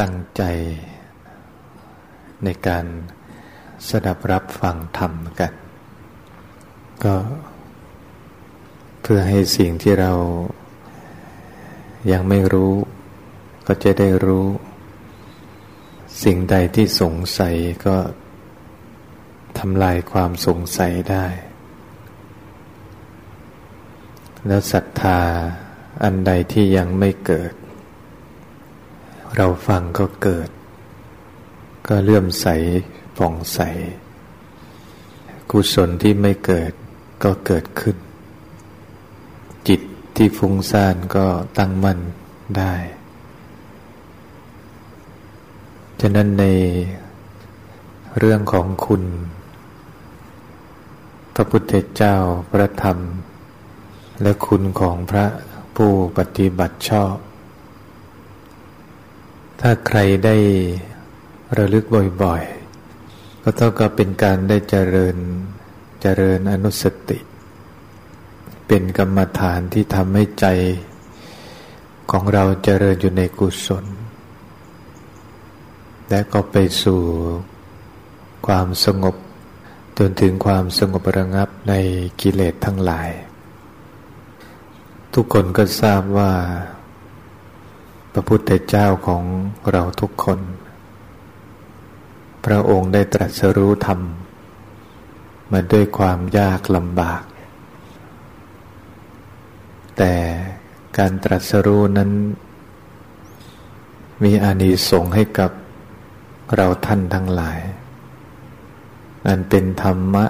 ตั้งใจ ในการสดับรับฟังธรรมกัน ก็เพื่อให้สิ่งที่เรายังไม่รู้ ก็จะได้รู้ สิ่งใดที่สงสัยก็ทำลายความสงสัยได้ แล้วศรัทธาอันใดที่ยังไม่เกิด เราฟังก็เกิด ก็เลื่อมใสผ่องใส กุศลที่ไม่เกิดก็เกิดขึ้น จิตที่ฟุ้งซ่านก็ตั้งมั่นได้ ฉะนั้นในเรื่องของคุณ พระพุทธเจ้าพระธรรม และคุณของพระผู้ปฏิบัติชอบ ถ้าใครได้ระลึกบ่อยๆ ก็เท่ากับเป็นการได้เจริญเจริญอนุสติ เป็นกรรมฐานที่ทำให้ใจของเราเจริญอยู่ในกุศล และก็ไปสู่ความสงบจนถึงความสงบระงับในกิเลสทั้งหลาย ทุกคนก็ทราบว่า พระพุทธเจ้าของเราทุกคน พระองค์ได้ตรัสรู้ธรรม มาด้วยความยากลำบาก แต่การตรัสรู้นั้น มีอานิสงส์ให้กับเราท่านทั้งหลาย อันเป็นธรรมะ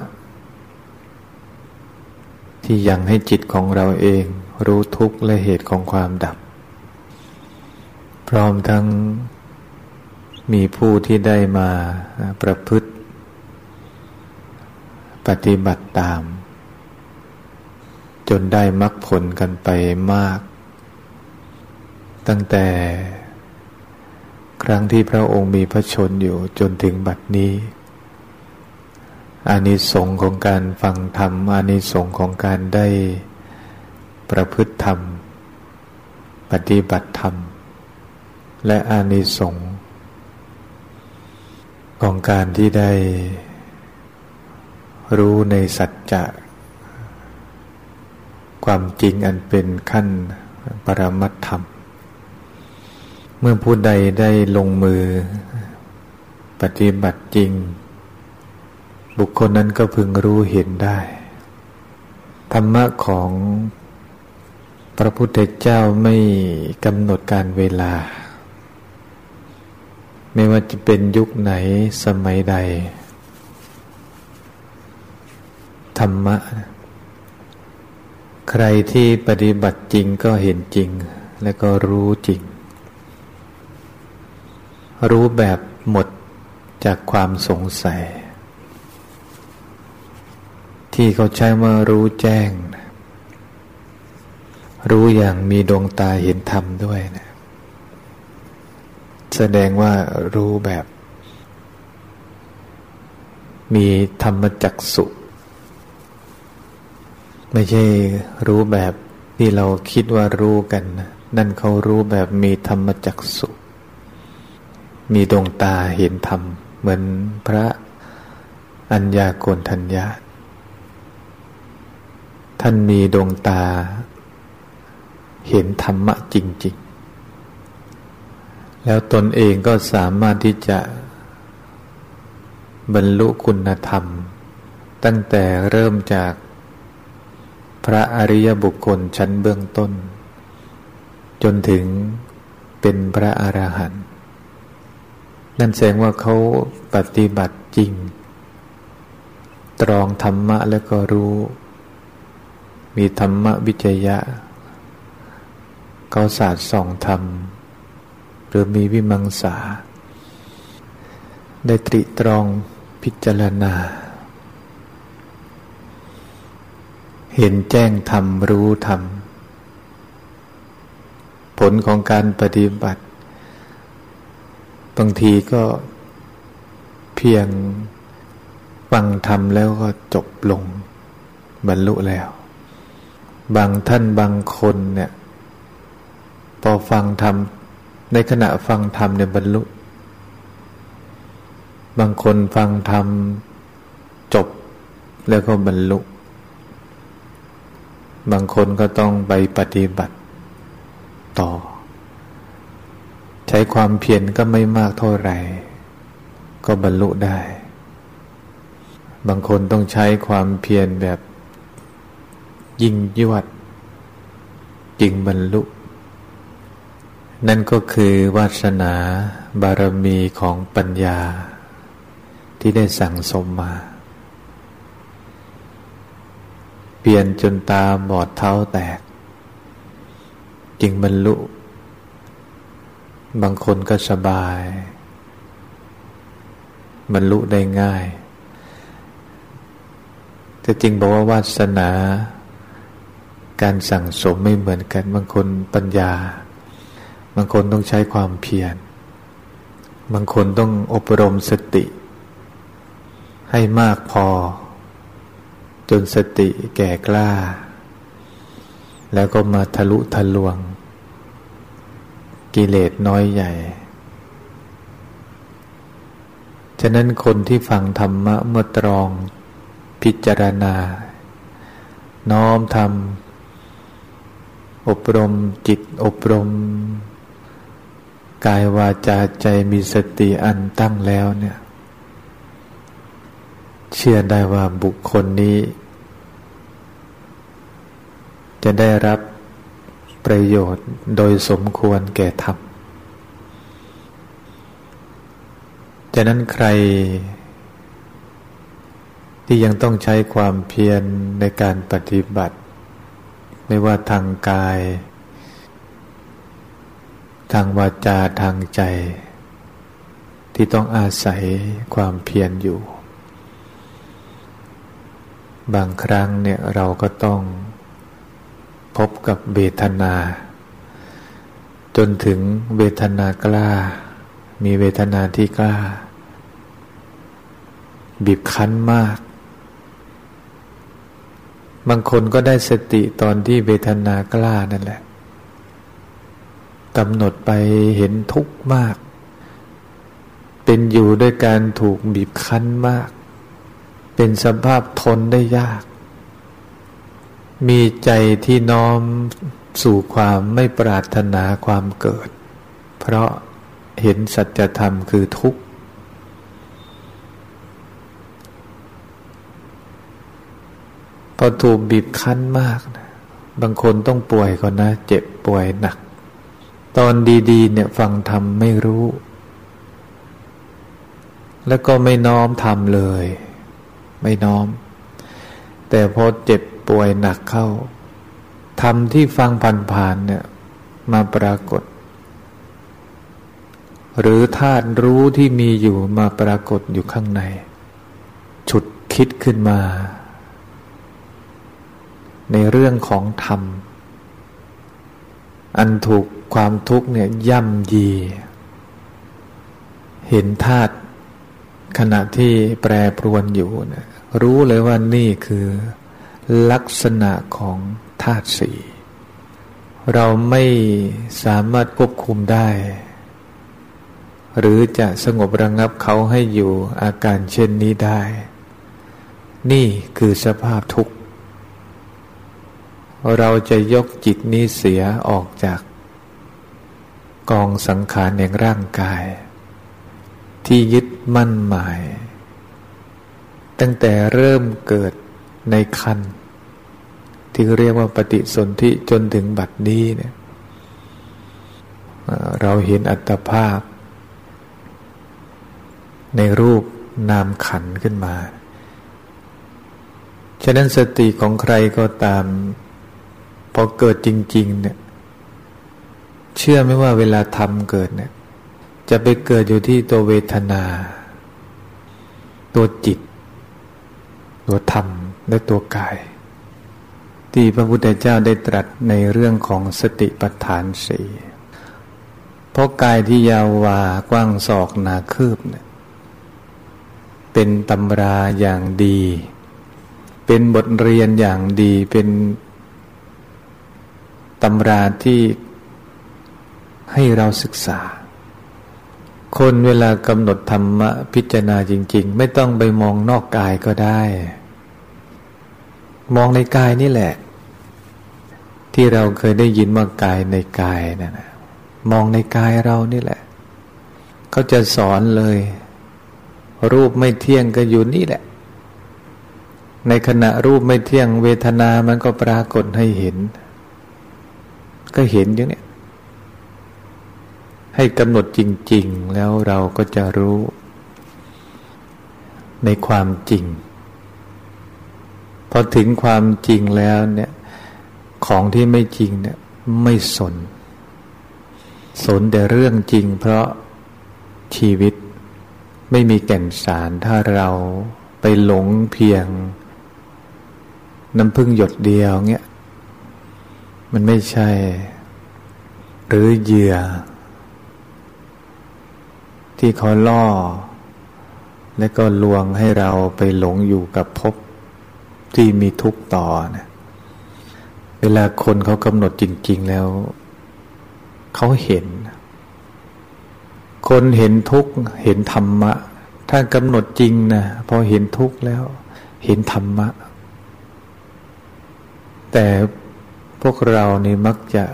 ที่ยังให้จิตของเราเองรู้ทุกข์และเหตุของความดับ พร้อมทั้งมีผู้ที่ได้มาประพฤติ ปฏิบัติตาม จนได้มรรคผลกันไปมาก ตั้งแต่ครั้งที่พระองค์มีพระชนอยู่จนถึงบัดนี้อานิสงส์ของการฟังธรรมอานิสงส์ของการได้ประพฤติธรรม ปฏิบัติธรรม และอานิสงส์ของการที่ได้ รู้ในสัจจะความจริงอันเป็นขั้นปรมัตธรรม เมื่อผู้ใดได้ลงมือ ปฏิบัติจริง บุคคลนั้นก็พึงรู้เห็นได้ ธรรมะของพระพุทธเจ้าไม่กำหนดการเวลา ไม่ว่าจะเป็นยุคไหนสมัยใด ธรรมะ ใครที่ปฏิบัติจริงก็เห็นจริง และก็รู้จริง รู้แบบหมดจากความสงสัย ที่เขาใช้ว่ารู้แจ้ง รู้อย่างมีดวงตาเห็นธรรมด้วยนะ แสดงว่ารู้แบบ มีธรรมจักสุไม่ใช่รู้แบบที่เราคิดว่ารู้กันนะนั่นเขารู้แบบมีธรรมจักสุมีดวงตาเห็นธรรม เหมือนพระอัญญาโกณทัญญาท่านมีดวงตา เห็นธรรมะจริงๆ แล้วตนเองก็สามารถที่จะบรรลุคุณธรรม ตั้งแต่เริ่มจากพระอริยบุคคลชั้นเบื้องต้น จนถึงเป็นพระอรหันต์นั่นแสดงว่าเขาปฏิบัติจริง ตรองธรรมะแล้วก็รู้ มีธรรมะวิจยะ เขาศาสตร์ส่องธรรม หรือมีวิมังสา ได้ตริตรองพิจารณา เห็นแจ้งธรรมรู้ธรรม ผลของการปฏิบัติ บางทีก็เพียงฟังธรรมแล้วก็จบลง บรรลุแล้ว บางท่านบางคนเนี่ย พอฟังทำ ในขณะฟังธรรมเนี่ยบรรลุ บางคนฟังธรรมจบแล้วก็บรรลุ บางคนก็ต้องไปปฏิบัติต่อ ใช้ความเพียรก็ไม่มากเท่าไหร่ ก็บรรลุได้ บางคนต้องใช้ความเพียรแบบยิ่งยวด จึงบรรลุ นั่นก็คือวาสนาบารมีของปัญญา ที่ได้สั่งสมมา เปลี่ยนจนตาบอดเท้าแตก จึงบรรลุ บางคนก็สบาย บรรลุได้ง่าย แต่จริงบอกว่าวาสนา การสั่งสมไม่เหมือนกันบางคนปัญญา บางคนต้องใช้ความเพียร บางคนต้องอบรมสติ ให้มากพอ จนสติแก่กล้า แล้วก็มาทะลุทะลวง กิเลสน้อยใหญ่ ฉะนั้นคนที่ฟังธรรมะเมื่อตรองพิจารณา น้อมทำอบรมจิตอบรม กายวาจาใจมีสติอันตั้งแล้วเนี่ย เชื่อได้ว่าบุคคลนี้ จะได้รับประโยชน์โดยสมควรแก่ธรรมฉะนั้นใคร ที่ยังต้องใช้ความเพียรในการปฏิบัติ ไม่ว่าทางกาย ทางวาจาทางใจ ที่ต้องอาศัยความเพียรอยู่ บางครั้งเนี่ยเราก็ต้องพบกับเวทนา จนถึงเวทนากล้า มีเวทนาที่กล้า บีบคั้นมาก บางคนก็ได้สติตอนที่เวทนากล้านั่นแหละ กำหนดไปเห็นทุกข์มาก เป็นอยู่ด้วยการถูกบีบคั้นมาก เป็นสภาพทนได้ยาก มีใจที่น้อมสู่ความไม่ปรารถนาความเกิด เพราะเห็นสัจธรรมคือทุกข์ พอถูกบีบคั้นมากนะบางคนต้องป่วยก่อนนะ เจ็บป่วยหนัก ตอนดี ๆ เนี่ยฟังทำไม่รู้ แล้วก็ไม่น้อมทำเลย ไม่น้อม แต่พอเจ็บป่วยหนักเข้าทำที่ฟังผ่านๆเนี่ยมาปรากฏ หรือธาตุรู้ที่มีอยู่มาปรากฏอยู่ข้างใน ฉุดคิดขึ้นมา ในเรื่องของธรรม อันถูก ความทุกข์เนี่ยย่ำยี เห็นธาตุขณะที่แปรปรวนอยู่นะรู้เลยว่านี่คือลักษณะของธาตุสี่เราไม่สามารถควบคุมได้ หรือจะสงบระงงับเขาให้อยู่อาการเช่นนี้ได้ นี่คือสภาพทุกข์ เราจะยกจิตนี้เสียออกจาก กองสังขารในร่างกาย ที่ยึดมั่นหมาย ตั้งแต่เริ่มเกิดในคันที่เรียกว่าปฏิสนธิจนถึงบัดนี้เนี่ยเราเห็นอัตภาพ ในรูปนามขันขึ้นมา ฉะนั้นสติของใครก็ตาม พอเกิดจริง ๆ เนี่ย เชื่อไหมว่าเวลาทำเกิดเนี่ย จะไปเกิดอยู่ที่ตัวเวทนา ตัวจิต ตัวธรรมและตัวกาย ที่พระพุทธเจ้าได้ตรัสในเรื่องของสติปัฏฐานสี่เพราะกายที่ยาววากว้างศอกหนาคืบเนี่ยเป็นตำราอย่างดี เป็นบทเรียนอย่างดี เป็นตำราที่ ให้เราศึกษา คนเวลากำหนดธรรมะพิจารณาจริง ๆ ไม่ต้องไปมองนอกกายก็ได้ มองในกายนี่แหละ ที่เราเคยได้ยินว่ากายในกายนะนะมองในกายเรานี่แหละเขาจะสอนเลย รูปไม่เที่ยงก็อยู่นี่แหละ ในขณะรูปไม่เที่ยงเวทนามันก็ปรากฏให้เห็น ก็เห็นอย่างนี้ ให้กำหนดจริง ๆ แล้วเราก็จะรู้ ในความจริง พอถึงความจริงแล้วเนี่ย ของที่ไม่จริงเนี่ย ไม่สน สนแต่เรื่องจริง เพราะชีวิตไม่มีแก่นสารถ้าเราไปหลงเพียง น้ำพึ่งหยดเดียวเงี้ยมันไม่ใช่ หรือเหยื่อ ที่เขาล่อ และก็ลวงให้เราไปหลงอยู่กับภพที่มีทุกข์ต่อนะเวลาคนเขากำหนดจริง ๆ แล้ว เขาเห็น คนเห็นทุกข์เห็นธรรมะ ถ้ากำหนดจริงนะพอเห็นทุกข์แล้ว เห็นธรรมะ แต่พวกเรานี่มักจะ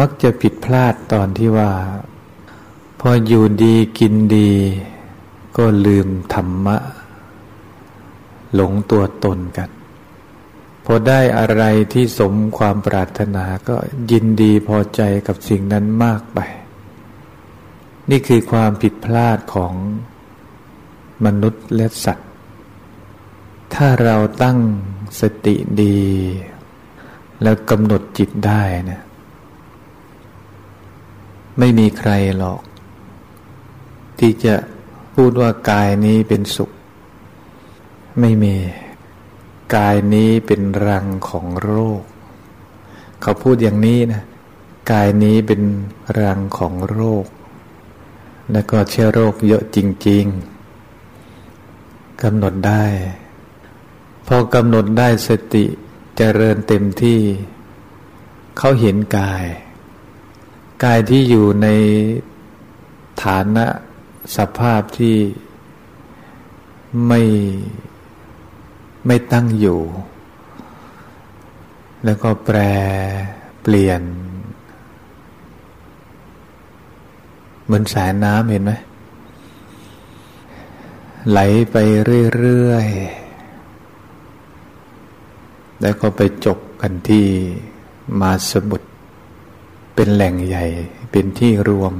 มักจะผิดพลาดตอนที่ว่า พออยู่ดีกินดี ก็ลืมธรรมะ หลงตัวตนกัน พอได้อะไรที่สมความปรารถนาก็ยินดีพอใจกับสิ่งนั้นมากไป นี่คือความผิดพลาดของมนุษย์และสัตว์ ถ้าเราตั้งสติดี แล้วกำหนดจิตได้นะไม่มีใครหรอก ที่จะพูดว่ากายนี้เป็นสุข ไม่มี กายนี้เป็นรังของโรค เขาพูดอย่างนี้นะ กายนี้เป็นรังของโรค แล้วก็เชื้อโรคเยอะจริง ๆกำหนดได้ พอกำหนดได้สติจเจริญเต็มที่ เขาเห็นกาย กายที่อยู่ในฐานะ สภาพที่ไม่ไม่ตั้งอยู่ แล้วก็แปรเปลี่ยน เหมือนสายน้ำเห็นไหมไหลไปเรื่อยๆ แล้วก็ไปจบกันที่มาสมุทรเป็นแหล่งใหญ่ เป็นที่รวม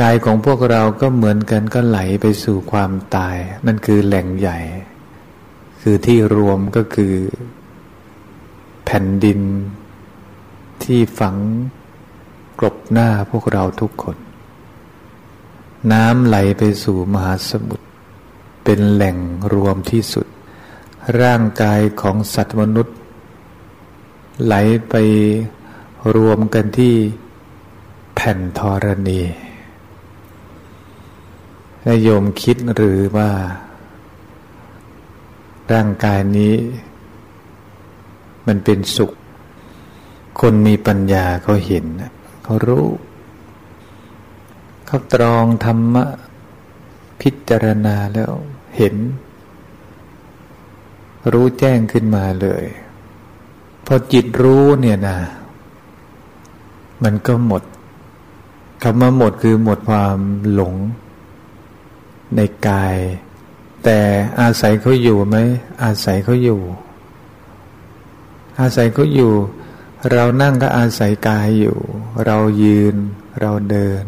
กายของพวกเราก็เหมือนกันก็ไหลไปสู่ความตาย นั่นคือแหล่งใหญ่ คือที่รวมก็คือ แผ่นดิน ที่ฝังกลบหน้าพวกเราทุกคน น้ำไหลไปสู่มหาสมุทรเป็นแหล่งรวมที่สุด ร่างกายของสัตว์มนุษย์ ไหลไปรวมกันที่แผ่นธรณี และโยมคิดหรือว่า ร่างกายนี้ มันเป็นสุข คนมีปัญญาเขาเห็นเขารู้เขาตรองธรรมะ พิจารณาแล้วเห็น รู้แจ้งขึ้นมาเลย พอจิตรู้เนี่ยนะ มันก็หมดคำว่าหมดคือหมดความหลง ในกาย แต่อาศัยเขาอยู่ไหมอาศัยเขาอยู่ อาศัยเขาอยู่ เรานั่งก็อาศัยกายอยู่ เรายืน เราเดิน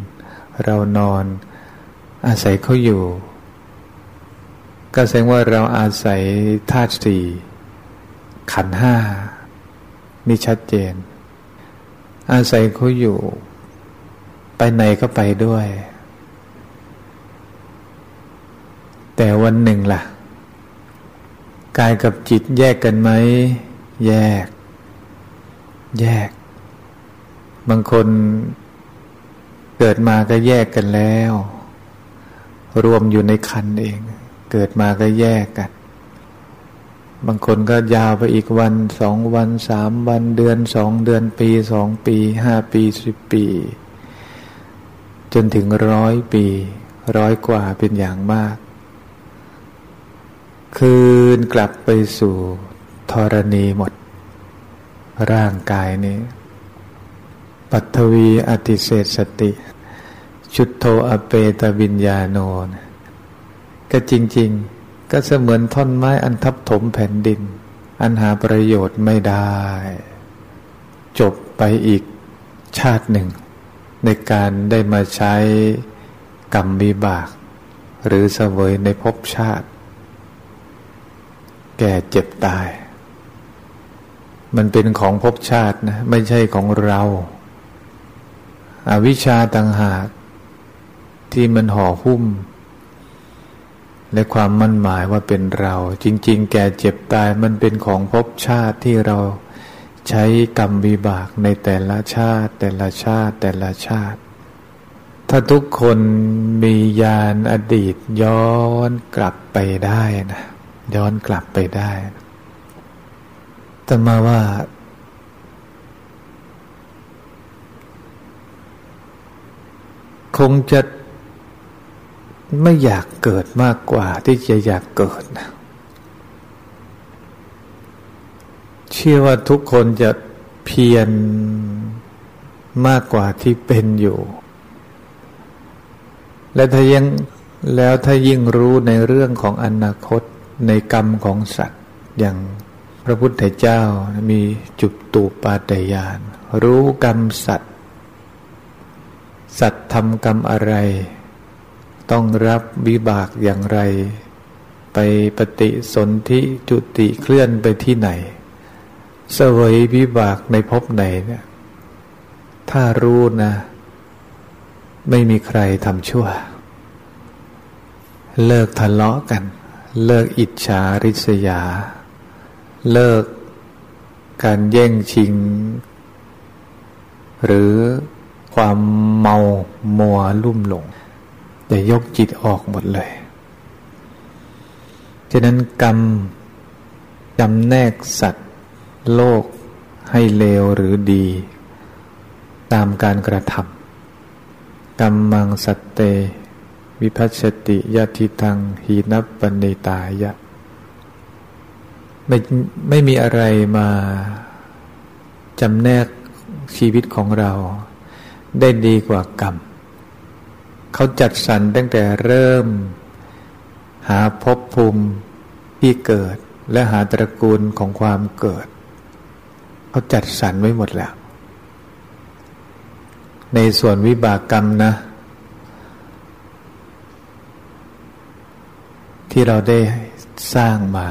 เรานอน อาศัยเขาอยู่ ก็แสดงว่าเราอาศัยธาตุสี่ขันห้านี่ชัดเจน อาศัยเขาอยู่ ไปไหนก็ไปด้วย แต่วันหนึ่งล่ะ กายกับจิตแยกกันไหม แยก แยก บางคนเกิดมาก็แยกกันแล้ว รวมอยู่ในคันเอง เกิดมาก็แยกกัน บางคนก็ยาวไปอีกวันสองวันสามวันเดือนสองเดือนปีสองปีห้าปีสิบปี จนถึงร้อยปี ร้อยกว่าเป็นอย่างมาก คืนกลับไปสู่ธรณีหมด ร่างกายนี้ ปัทวีอติเศษสติ ชุดโทอเปตวิญญาโนนก็จริง ๆ ก็เสมือนท่อนไม้อันทับถมแผ่นดิน อันหาประโยชน์ไม่ได้ จบไปอีกชาติหนึ่ง ในการได้มาใช้กรรมวิบาก หรือเสวยในภพชาติ แก่เจ็บตาย มันเป็นของภพชาตินะ ไม่ใช่ของเราอาวิชชาต่างหาก ที่มันห่อหุ้ม และความมั่นหมายว่าเป็นเรา จริง ๆ แก่เจ็บตายมันเป็นของภพชาติที่เราใช้กรรมวิบากในแต่ละชาติ แต่ละชาติแต่ละชาติ ถ้าทุกคนมียานอดีตย้อนกลับไปได้นะ ย้อนกลับไปได้ แต่มาว่า คงจะไม่อยากเกิดมากกว่าที่จะอยากเกิดนะเชื่อว่าทุกคนจะเพียรมากกว่าที่เป็นอยู่ และถ้ายังแล้วถ้ายิ่งรู้ในเรื่องของอนาคต ในกรรมของสัตว์ อย่างพระพุทธเจ้ามีจุดตูปาตยาน รู้กรรมสัตว์ สัตว์ทำกรรมอะไร ต้องรับวิบากอย่างไร ไปปฏิสนธิจุติเคลื่อนไปที่ไหน เสวยวิบากในภพไหนเนี่ยถ้ารู้นะ ไม่มีใครทำชั่ว เลิกทะเลาะกัน เลิกอิจฉาริษยา เลิกการแย่งชิง หรือความเมามัวลุ่มหลงแต่ยกจิตออกหมดเลยฉะนั้นกรรมจำแนกสัตว์ โลกให้เลวหรือดี ตามการกระทำกรรมมังสัตเต วิพัชติยติทังหีนับปณิตายะ ไม่ไม่มีอะไรมาจำแนกชีวิตของเรา ได้ดีกว่ากรรม เขาจัดสรรตั้งแต่เริ่ม หาภพภูมิที่เกิด และหาตระกูลของความเกิด เขาจัดสรรไว้หมดแล้ว ในส่วนวิบากกรรมนะ ที่เราได้สร้างมา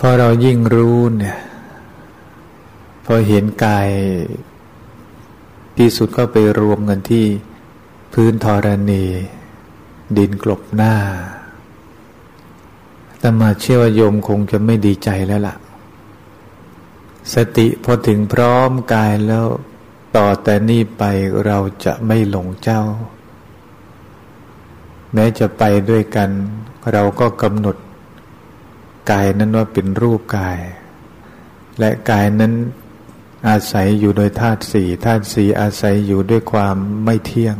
พอเรายิ่งรู้เนี่ยพอเห็นกายที่สุดก็ไปรวมกันที่พื้นธรณี ดินกลบหน้าแต่มาเชื่อว่าโยมคงจะไม่ดีใจแล้วละ่ะ สติพอถึงพร้อมกายแล้วต่อแต่นี้ไปเราจะไม่หลงเจ้า แม้จะไปด้วยกัน เราก็กำหนดกายนั้นว่าเป็นรูปกาย และกายนั้นอาศัยอยู่โดยธาตุสี่ธาตุสี่อาศัยอยู่ด้วยความไม่เที่ยง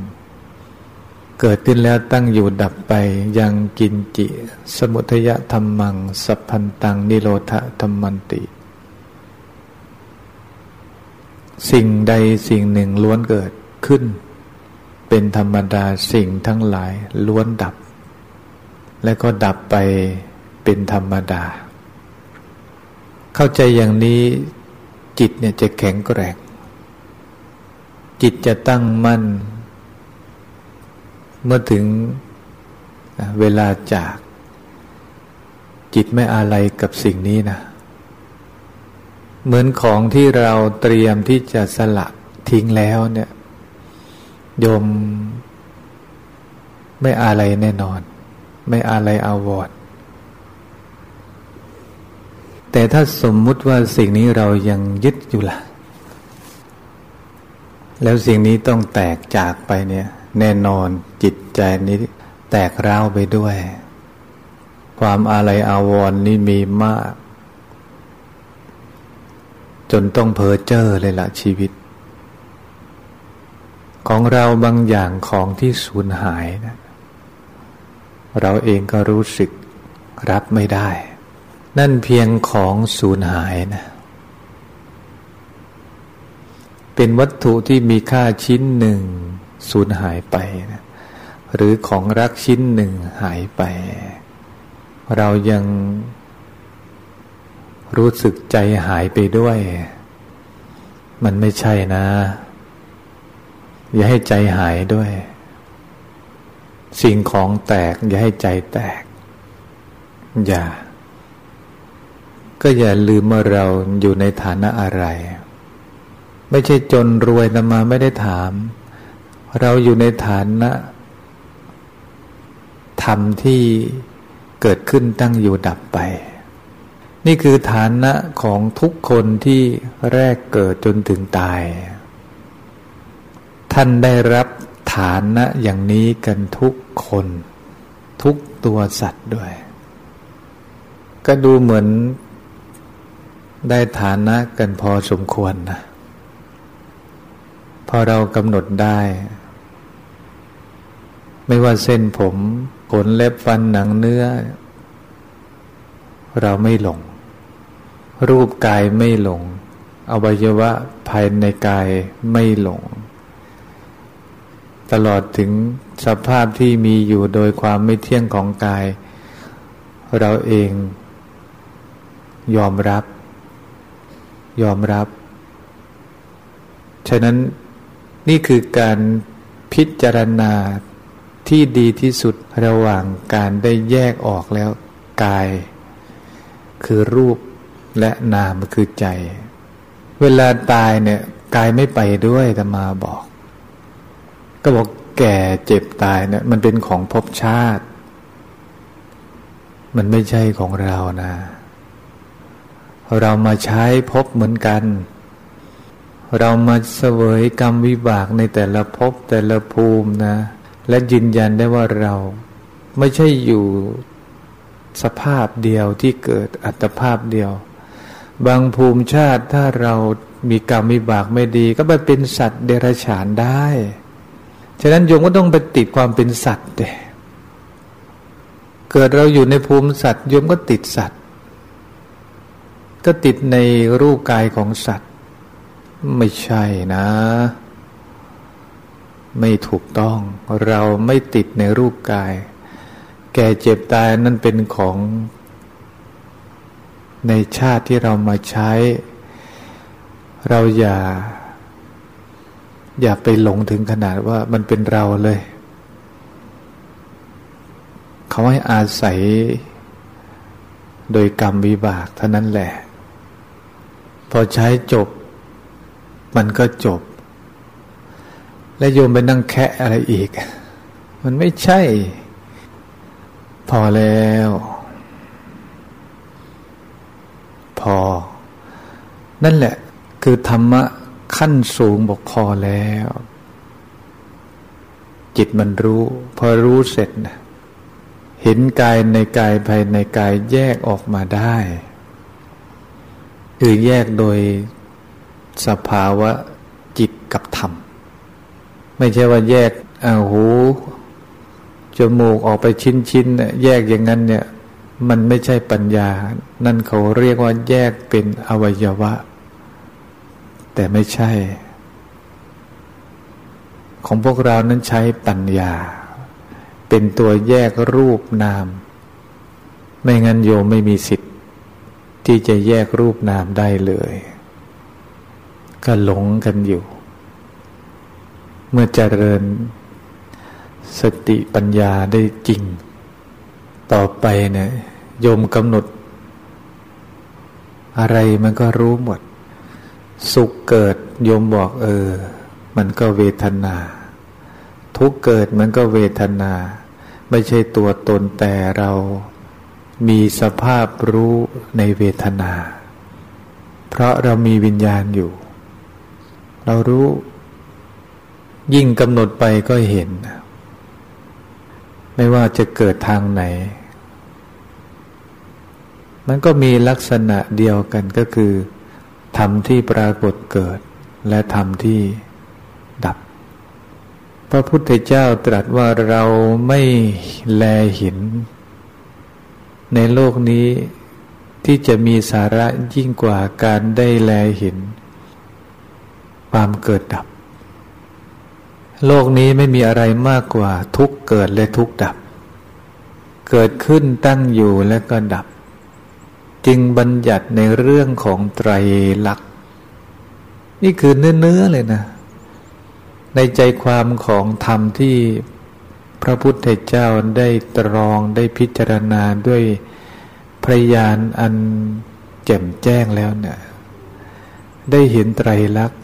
เกิดขึ้นแล้วตั้งอยู่ดับไปยังกินจิ สมุทยธรรมัง สัพพันตังนิโรธธรรมันติ สิ่งใดสิ่งหนึ่งล้วนเกิดขึ้น เป็นธรรมดาสิ่งทั้งหลายล้วนดับ และก็ดับไปเป็นธรรมดา เข้าใจอย่างนี้จิตเนี่ยจะแข็งแกร่ง จิตจะตั้งมั่น เมื่อถึงเวลาจาก จิตไม่อะไรกับสิ่งนี้นะ เหมือนของที่เราเตรียมที่จะสละทิ้งแล้วเนี่ย โยม ไม่อะไรแน่นอน ไม่อะไรอาวอดแต่ถ้าสมมุติว่าสิ่งนี้เรายังยึดอยู่ล่ะ แล้วสิ่งนี้ต้องแตกจากไปเนี่ย แน่นอนจิตใจนี้ แตกร้าวไปด้วย ความอาลัยอาวรณ์นี่มีมาก จนต้องเพ้อเจ้อเลยละชีวิต ของเราบางอย่างของที่สูญหายนะเราเองก็รู้สึกรับไม่ได้ นั่นเพียงของสูญหายนะ เป็นวัตถุที่มีค่าชิ้นหนึ่งสูญหายไปนะหรือของรักชิ้นหนึ่งหายไป เรายังรู้สึกใจหายไปด้วย มันไม่ใช่นะ อย่าให้ใจหายด้วย สิ่งของแตก อย่าให้ใจแตก อย่า ก็อย่าลืมว่าเราอยู่ในฐานะอะไร ไม่ใช่จนรวยนะมาไม่ได้ถาม เราอยู่ในฐานะธรรมที่เกิดขึ้นตั้งอยู่ดับไป นี่คือฐานะของทุกคนที่แรกเกิดจนถึงตาย ท่านได้รับฐานะอย่างนี้กันทุกคน ทุกตัวสัตว์ด้วย ก็ดูเหมือนได้ฐานะกันพอสมควรนะพอเรากำหนดได้ ไม่ว่าเส้นผมขนเล็บฟันหนังเนื้อ เราไม่หลง รูปกายไม่หลง อวัยวะภายในกายไม่หลง ตลอดถึงสภาพที่มีอยู่โดยความไม่เที่ยงของกาย เราเอง ยอมรับ ยอมรับ ฉะนั้นนี่คือการพิจารณาที่ดีที่สุดระหว่างการได้แยกออกแล้ว กาย คือรูปและนามคือใจ เวลาตายเนี่ย กายไม่ไปด้วยธรรมาบอก ก็บอกแก่เจ็บตายเนี่ย มันเป็นของภพชาติ มันไม่ใช่ของเรานะ เรามาใช้ภพเหมือนกัน เรามาเสวยกรรมวิบากในแต่ละภพแต่ละภูมินะ และยืนยันได้ว่าเราไม่ใช่อยู่สภาพเดียวที่เกิดอัตภาพเดียว บางภูมิชาติถ้าเรามีกรรมมีบากไม่ดี ก็ไปเป็นสัตว์เดรัจฉานได้ ฉะนั้นโยมก็ต้องไปติดความเป็นสัตว์เดเกิดเราอยู่ในภูมิสัตว์โยมก็ติดสัตว์ ก็ติดในรูปกายของสัตว์ ไม่ใช่นะ ไม่ถูกต้อง เราไม่ติดในรูปกาย แก่เจ็บตายนั่นเป็นของในชาติที่เรามาใช้ เราอย่า อย่าไปหลงถึงขนาดว่ามันเป็นเราเลย เขาให้อาศัยโดยกรรมวิบากเท่านั้นแหละ พอใช้จบ มันก็จบ และโยมไปนั่งแคะอะไรอีก มันไม่ใช่ พอแล้ว พอ นั่นแหละ คือธรรมะ ขั้นสูงบอกพอแล้ว จิตมันรู้ พอรู้เสร็จนะเห็นกายในกายภายในกายแยกออกมาได้ คือแยกโดยสภาวะจิตกับธรรม ไม่ใช่ว่าแยกอาหูจมูกออกไปชิ้นชิ้นแยกอย่างนั้นเนี่ย มันไม่ใช่ปัญญา นั่นเขาเรียกว่าแยกเป็นอวัยวะ แต่ไม่ใช่ ของพวกเรานั้นใช้ปัญญา เป็นตัวแยกรูปนาม ไม่งั้นโยมไม่มีสิทธิ์ ที่จะแยกรูปนามได้เลย ก็หลงกันอยู่ เมื่อเจริญสติปัญญาได้จริง ต่อไปเนี่ยโยมกำหนด อะไรมันก็รู้หมด สุขเกิดโยมบอกเออ มันก็เวทนา ทุกเกิดมันก็เวทนา ไม่ใช่ตัวตนแต่เรามีสภาพรู้ในเวทนา เพราะเรามีวิญญาณอยู่ เรารู้ ยิ่งกำหนดไปก็เห็น ไม่ว่าจะเกิดทางไหน มันก็มีลักษณะเดียวกันก็คือ ธรรมที่ปรากฏเกิด และธรรมที่ดับ พระพุทธเจ้าตรัสว่าเราไม่แลเห็น ในโลกนี้ที่จะมีสาระยิ่งกว่าการได้แลเห็น ความเกิดดับ โลกนี้ไม่มีอะไรมากกว่าทุกเกิดและทุกดับ เกิดขึ้นตั้งอยู่และก็ดับ จึงบัญญัติในเรื่องของไตรลักษณ์นี่คือเนื้อๆเลยนะ ในใจความของธรรมที่พระพุทธเจ้าได้ตรองได้พิจารณาด้วยพยานอันแจ่มแจ้งแล้วเนี่ยได้เห็นไตรลักษณ์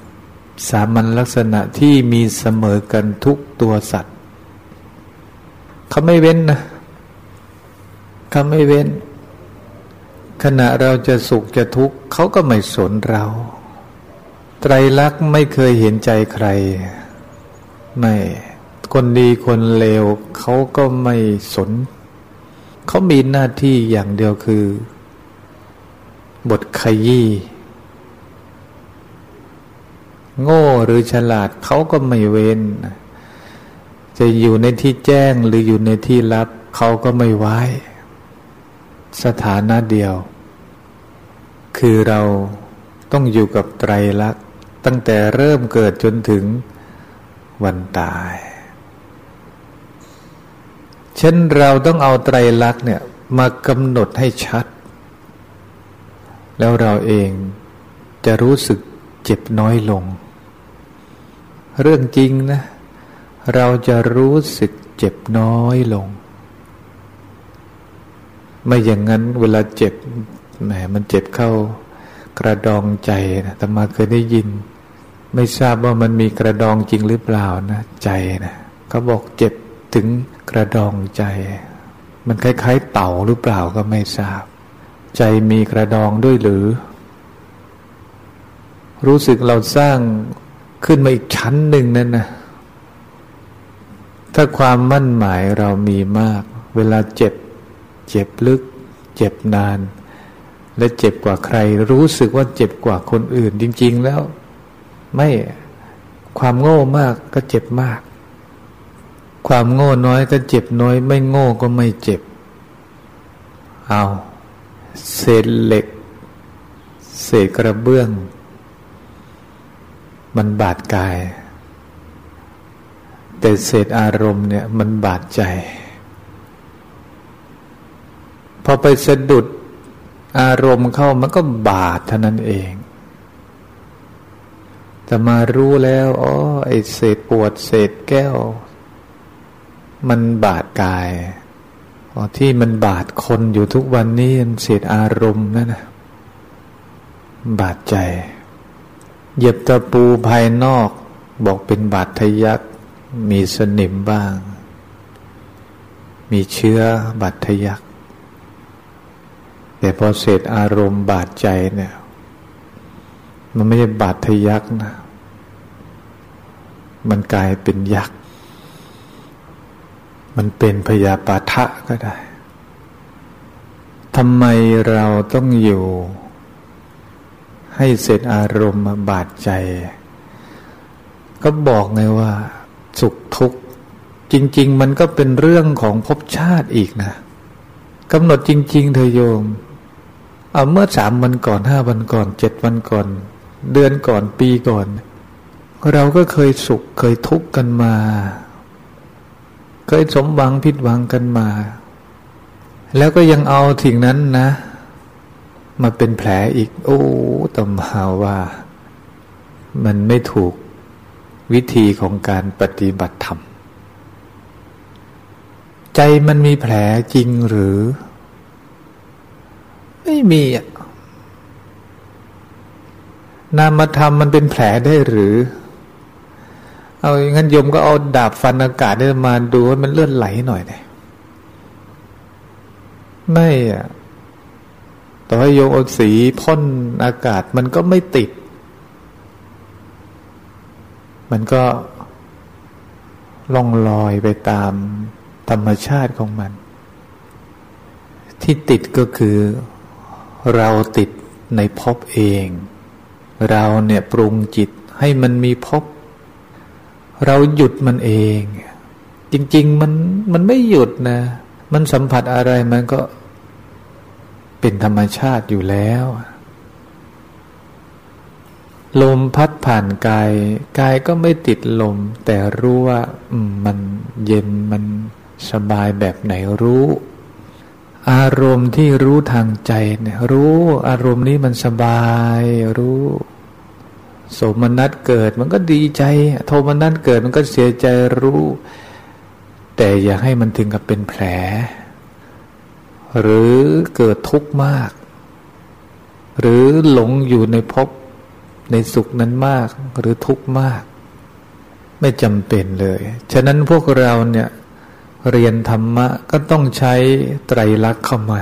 สามัญลักษณะที่มีเสมอกันทุกตัวสัตว์เขาไม่เว้นนะเขาไม่เว้น ขณะเราจะสุขจะทุกข์เขาก็ไม่สนเรา ไตรลักษณ์ไม่เคยเห็นใจใคร ไม่คนดีคนเลวเขาก็ไม่สน เขามีหน้าที่อย่างเดียวคือ บทขยี้โง่หรือฉลาดเขาก็ไม่เว้น จะอยู่ในที่แจ้งหรืออยู่ในที่ลับเขาก็ไม่ไว้ สถานะเดียว คือเราต้องอยู่กับไตรลักษณ์ตั้งแต่เริ่มเกิดจนถึงวันตาย เช่นเราต้องเอาไตรลักษณ์เนี่ยมากำหนดให้ชัด แล้วเราเองจะรู้สึกเจ็บน้อยลง เรื่องจริงนะ เราจะรู้สึกเจ็บน้อยลง ไม่อย่างนั้นเวลาเจ็บ แหมมันเจ็บเข้ากระดองใจนะแต่มาเคยได้ยิน ไม่ทราบว่ามันมีกระดองจริงหรือเปล่านะใจนะเขาบอกเจ็บถึงกระดองใจ มันคล้ายๆ เต่าหรือเปล่าก็ไม่ทราบ ใจมีกระดองด้วยหรือ รู้สึกเราสร้างขึ้นมาอีกชั้นหนึ่งนั่นนะถ้าความมั่นหมายเรามีมาก เวลาเจ็บ เจ็บลึก เจ็บนาน และเจ็บกว่าใคร รู้สึกว่าเจ็บกว่าคนอื่น จริง ๆ แล้ว ไม่ความโง่มากก็เจ็บมาก ความโง่น้อยก็เจ็บน้อย ไม่โง่ก็ไม่เจ็บ เอาเศษเหล็ก เศษกระเบื้อง มันบาดกาย แต่เศษอารมณ์เนี่ยมันบาดใจ พอไปสะดุด อารมณ์เข้ามันก็บาดเท่านั้นเองแต่มารู้แล้วอ๋อไอเศษปวดเศษแก้ว มันบาดกายที่มันบาดคนอยู่ทุกวันนี้มันเสียดอารมณ์นั่นนะบาดใจ เหยียบตะปูภายนอก บอกเป็นบาดทะยักมีสนิมบ้าง มีเชื้อบาดทะยัก แต่พอเสร็จอารมณ์บาดใจเนี่ย มันไม่ใช่บาดทะยักนะ มันกลายเป็นยักษ์ มันเป็นพยาปาทะก็ได้ทำไมเราต้องอยู่ ให้เสร็จอารมณ์มาบาดใจ ก็บอกไงว่า สุขทุกข์ จริง ๆ มันก็เป็นเรื่องของภพชาติอีกนะกำหนดจริง ๆ เธอโยม เอาเมื่อสามวันก่อนห้าวันก่อนเจ็ดวันก่อน เดือนก่อนปีก่อน เราก็เคยสุขเคยทุกข์กันมา เคยสมหวังผิดหวังกันมา แล้วก็ยังเอาสิ่งนั้นนะ มาเป็นแผลอีก โอ้ตำหาว่า มันไม่ถูกวิธีของการปฏิบัติธรรม ใจมันมีแผลจริงหรือ ไม่มีอะนามธรรมมันเป็นแผลได้หรือ เอาอย่างนั้นโยมก็เอาดาบฟันอากาศนี่มาดูว่ามันเลื่อนไหลหน่อยเลยไม่อะต่อให้โยมเอาสีพ่นอากาศมันก็ไม่ติด มันก็ล่องลอยไปตามธรรมชาติของมัน ที่ติดก็คือ เราติดในภพเอง เราเนี่ยปรุงจิตให้มันมีภพเราหยุดมันเอง จริง ๆ มันมันไม่หยุดนะ มันสัมผัสอะไรมันก็เป็นธรรมชาติอยู่แล้ว ลมพัดผ่านกายกายก็ไม่ติดลม แต่รู้ว่ามันเย็นมันสบายแบบไหนรู้ อารมณ์ที่รู้ทางใจเนี่ยรู้อารมณ์นี้มันสบาย รู้สมนัตเกิดมันก็ดีใจ โทมนัตเกิดมันก็เสียใจรู้ แต่อย่าให้มันถึงกับเป็นแผล หรือเกิดทุกข์มาก หรือหลงอยู่ในภพในสุขนั้นมากหรือทุกข์มาก ไม่จำเป็นเลย ฉะนั้นพวกเราเนี่ย เรียนธรรมะก็ต้องใช้ไตรลักษณ์เข้ามา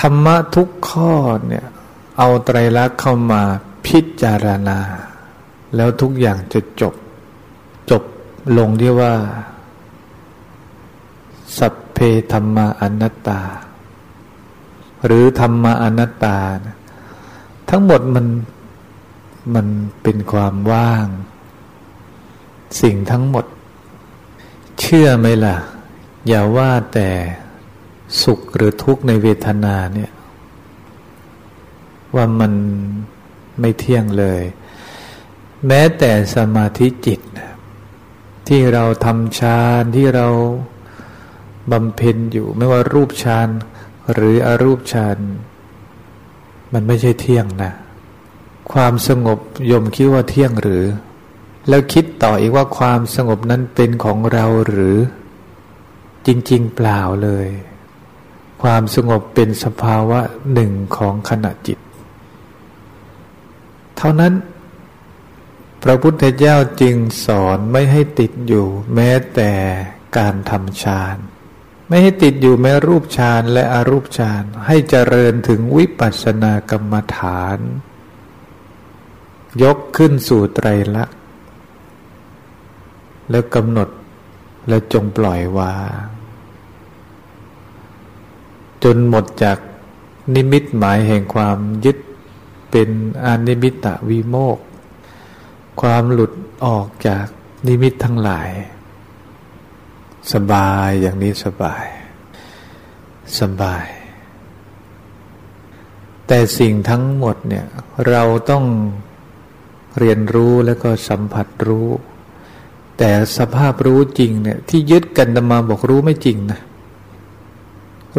ธรรมะทุกข้อเนี่ยเอาไตรลักษณ์เข้ามาพิจารณา แล้วทุกอย่างจะจบ จบลงที่ว่า สัพเพธรรมาอนัตตา หรือธรรมาอนัตตา ทั้งหมดมันมันเป็นความว่าง สิ่งทั้งหมด เชื่อไหมล่ะ อย่าว่าแต่สุขหรือทุกข์ในเวทนาเนี่ย ว่ามันไม่เที่ยงเลย แม้แต่สมาธิจิต ที่เราทำฌานที่เราบำเพ็ญอยู่ ไม่ว่ารูปฌานหรืออรูปฌานมันไม่ใช่เที่ยงนะ ความสงบยมคิดว่าเที่ยงหรือ แล้วคิดต่ออีกว่าความสงบนั้นเป็นของเราหรือจริง ๆ เปล่าเลย ความสงบเป็นสภาวะหนึ่งของขณะจิต เท่านั้น พระพุทธเจ้าจึงสอนไม่ให้ติดอยู่ แม้แต่การทำฌานไม่ให้ติดอยู่แม้รูปฌานและอรูปฌานให้เจริญถึงวิปัสสนากรรมฐาน ยกขึ้นสู่ไตรลักษณ แล้วกำหนดและจงปล่อยวาง จนหมดจากนิมิตหมายแห่งความยึดเป็นอนิมิตะวิโมก ความหลุดออกจากนิมิตทั้งหลาย สบายอย่างนี้สบาย สบาย แต่สิ่งทั้งหมดเนี่ย เราต้องเรียนรู้แล้วก็สัมผัสรู้ แต่สภาพรู้จริงเนี่ย ที่ยึดกันมาบอกรู้ไม่จริงนะ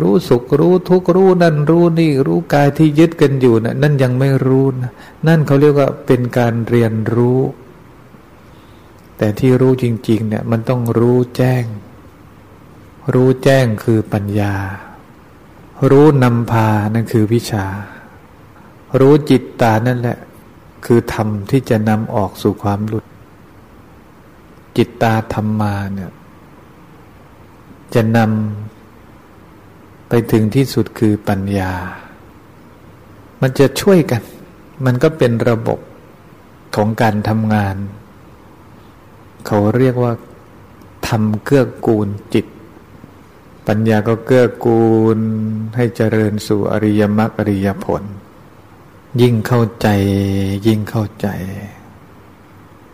รู้สุขรู้ทุกข์รู้นั่นรู้นี่รู้กายที่ยึดกันอยู่นะนั่นยังไม่รู้นะนั่นเขาเรียกว่าเป็นการเรียนรู้ แต่ที่รู้จริง ๆ เนี่ย มันต้องรู้แจ้ง รู้แจ้งคือปัญญา รู้นำพานั่นคือวิชา รู้จิตตานั่นแหละ คือธรรมที่จะนำออกสู่ความหลุด จิตตาธรรมมาเนี่ยจะนำไปถึงที่สุดคือปัญญา มันจะช่วยกัน มันก็เป็นระบบของการทำงาน เขาเรียกว่าทำเกื้อกูลจิต ปัญญาก็เกื้อกูลให้เจริญสู่อริยมรรคอริยผล ยิ่งเข้าใจยิ่งเข้าใจ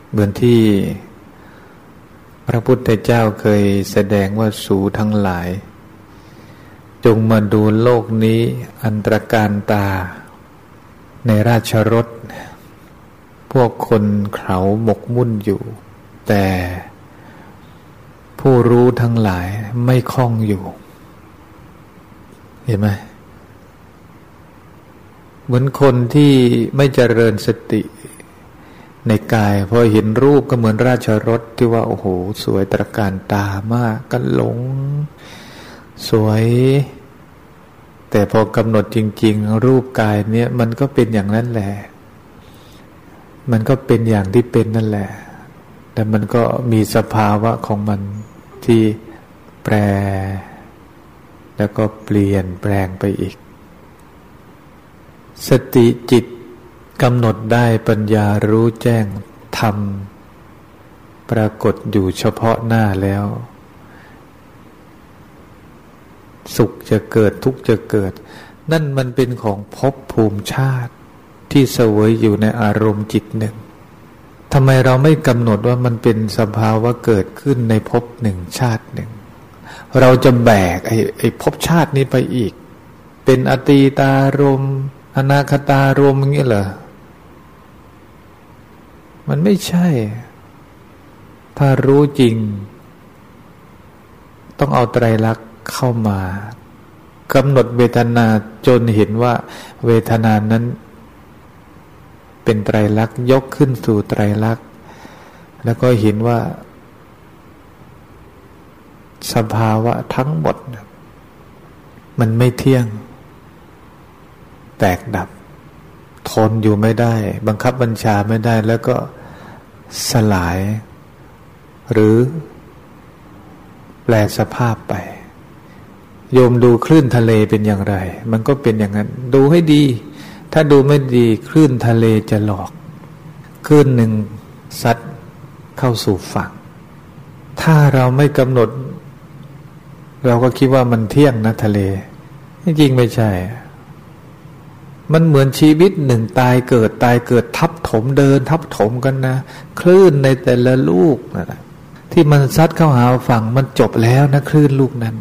เหมือนที่ พระพุทธเจ้าเคยแสดงว่าสูทั้งหลาย จงมาดูโลกนี้อันตรการตา ในราชรถ พวกคนเขาหมกมุ่นอยู่ แต่ผู้รู้ทั้งหลายไม่คล่องอยู่ เห็นไหมเหมือนคนที่ไม่เจริญสติ ในกายพอเห็นรูปก็เหมือนราชรถที่ว่าโอ้โห สวยตรการตามากก็หลง สวย แต่พอกำหนดจริง ๆ รูปกายเนี่ยมันก็เป็นอย่างนั้นแหละ มันก็เป็นอย่างที่เป็นนั่นแหละ แต่มันก็มีสภาวะของมันที่แปร แล้วก็เปลี่ยนแปลงไปอีก สติจิต กำหนดได้ปัญญารู้แจ้งธรรม ปรากฏอยู่เฉพาะหน้าแล้ว สุขจะเกิดทุกข์จะเกิด นั่นมันเป็นของภพภูมิชาติ ที่เสวยอยู่ในอารมณ์จิตหนึ่งทำไมเราไม่กำหนดว่ามันเป็นสภาวะเกิดขึ้นในภพหนึ่งชาติหนึ่ง เราจะแบกไอ้ไอ้ภพชาตินี้ไปอีก เป็นอตีตารมอนาคตารมอย่างนี้เหรอ มันไม่ใช่ ถ้ารู้จริง ต้องเอาไตรลักษณ์เข้ามากำหนดเวทนาจนเห็นว่า เวทนานั้น เป็นไตรลักษณ์ยกขึ้นสู่ไตรลักษณ์แล้วก็เห็นว่า สภาวะทั้งหมด มันไม่เที่ยง แตกดับ ทนอยู่ไม่ได้ บังคับบัญชาไม่ได้ แล้วก็สลาย หรือแปลสภาพไป โยมดูคลื่นทะเลเป็นอย่างไร มันก็เป็นอย่างนั้น ดูให้ดี ถ้าดูไม่ดีคลื่นทะเลจะหลอกคลื่นหนึ่งซัดเข้าสู่ฝั่ง ถ้าเราไม่กำหนด เราก็คิดว่ามันเที่ยงนะทะเลจริงไม่ใช่ มันเหมือนชีวิตหนึ่งตายเกิดตายเกิดทับถมเดิน ทับถมกันนะ คลื่นในแต่ละลูกนะที่มันซัดเข้าหาฝั่งมันจบแล้วนะคลื่นลูกนั้น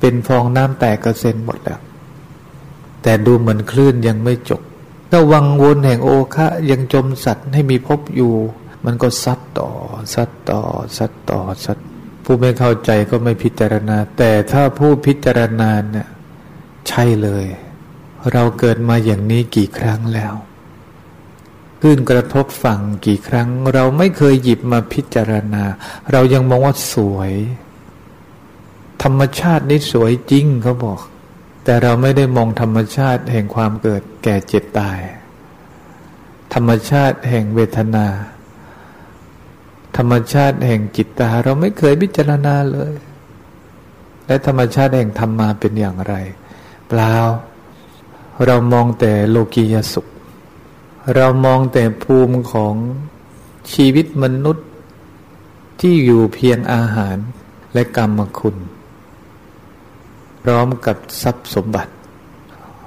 เป็นฟองน้ำแตกกระเซ็นหมดแล้ว แต่ดูเหมือนคลื่นยังไม่จบก็วังวนแห่งโอคะยังจมสัตว์ให้มีพบอยู่ มันก็ซัดต่อซัดต่อซัดต่อซัดผู้ไม่เข้าใจก็ไม่พิจารณา แต่ถ้าผู้พิจารณาเนี่ยใช่เลย เราเกิดมาอย่างนี้กี่ครั้งแล้วขึ้นกระทบฝั่งกี่ครั้ง เราไม่เคยหยิบมาพิจารณา เรายังมองว่าสวย ธรรมชาตินี่สวยจริงเขาบอก แต่เราไม่ได้มองธรรมชาติแห่งความเกิดแก่เจ็บตาย ธรรมชาติแห่งเวทนา ธรรมชาติแห่งจิตตา เราไม่เคยพิจารณาเลย และธรรมชาติแห่งธรรมาเป็นอย่างไร เปล่า เรามองแต่โลกียสุข เรามองแต่ภูมิของชีวิตมนุษย์ที่อยู่เพียงอาหารและกรรมคุณ พร้อมกับทรัพย์สมบัติ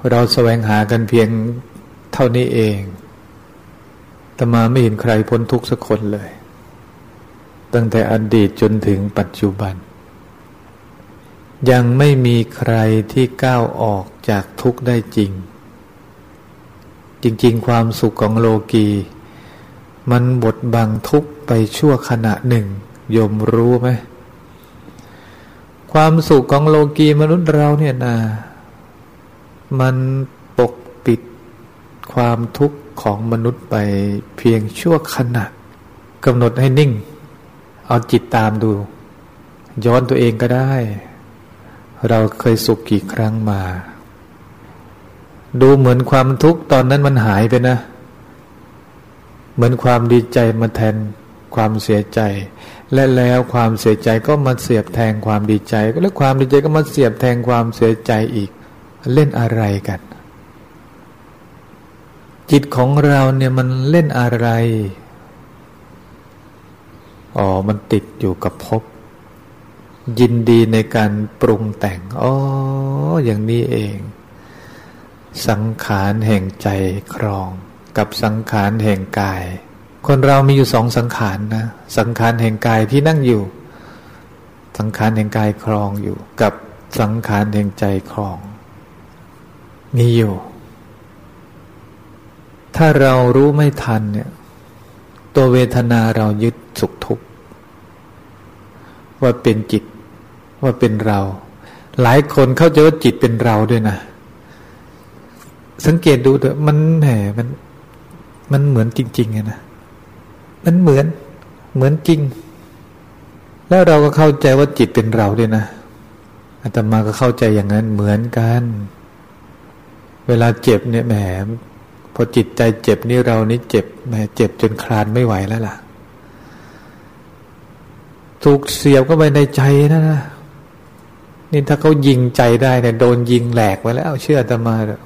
เราแสวงหากันเพียงเท่านี้เองแต่มาไม่เห็นใครพ้นทุกข์สักคนเลย ตั้งแต่อดีตจนถึงปัจจุบัน ยังไม่มีใครที่ก้าวออกจากทุกข์ได้จริง จริง ๆ ความสุขของโลกี มันบดบังทุกข์ไปชั่วขณะหนึ่งยมรู้ไหมความสุขของโลกีมนุษย์เราเนี่ยนะมันปกปิดความทุกข์ของมนุษย์ไปเพียงชั่วขณะกำหนดให้นิ่ง เอาจิตตามดู ย้อนตัวเองก็ได้ เราเคยสุขกี่ครั้งมา ดูเหมือนความทุกข์ตอนนั้นมันหายไปนะ เหมือนความดีใจมาแทนความเสียใจ และแล้วความเสียใจก็มาเสียบแทงความดีใจ และความดีใจก็มาเสียบแทงความเสียใจอีก เล่นอะไรกัน จิตของเราเนี่ยมันเล่นอะไร อ๋อ มันติดอยู่กับภพ ยินดีในการปรุงแต่งอ๋ออย่างนี้เอง สังขารแห่งใจครอง กับสังขารแห่งกาย คนเรามีอยู่สองสังขารนะ สังขารแห่งกายที่นั่งอยู่ สังขารแห่งกายครองอยู่ กับสังขารแห่งใจครอง มีอยู่ ถ้าเรารู้ไม่ทันเนี่ย ตัวเวทนาเรายึดสุขทุกข์ว่าเป็นจิต ว่าเป็นเรา หลายคนเข้าใจว่าจิตเป็นเราด้วยนะ สังเกตดูเถอะมันแหมมัน มันเหมือนจริงๆไงนะมันเหมือนเหมือนจริง แล้วเราก็เข้าใจว่าจิตเป็นเราด้วยนะอาตมาก็เข้าใจอย่างนั้นเหมือนกัน เวลาเจ็บเนี่ยแหมพอจิตใจเจ็บนี่เรานี่เจ็บแหมเจ็บจนคลานไม่ไหวแล้วล่ะถูกเสียบก็ไปในใจนะนะ นี่ถ้าเขายิงใจได้เนี่ยโดนยิงแหลกไปแล้วเชื่อตมาเถอะ